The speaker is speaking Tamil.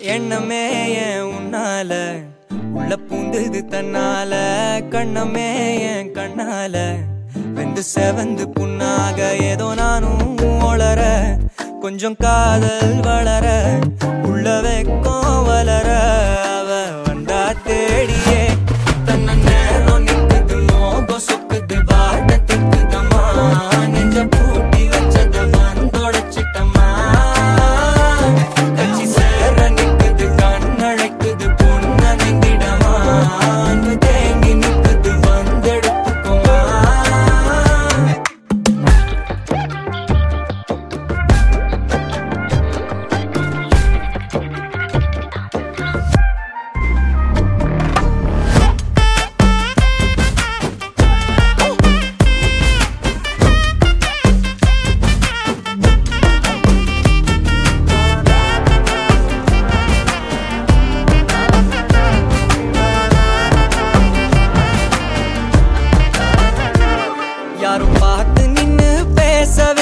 எண்ணமே ஏன் உன்னால? உள்ள பூந்தது தன்னால கண்ணமே என் கண்ணால? வெந்து செவந்து புண்ணாக ஏதோ நானும் ஒளர கொஞ்சம் காதல் வளர உள்ள வளர. எல்லாரும் பார்த்து நின்னு பேசவே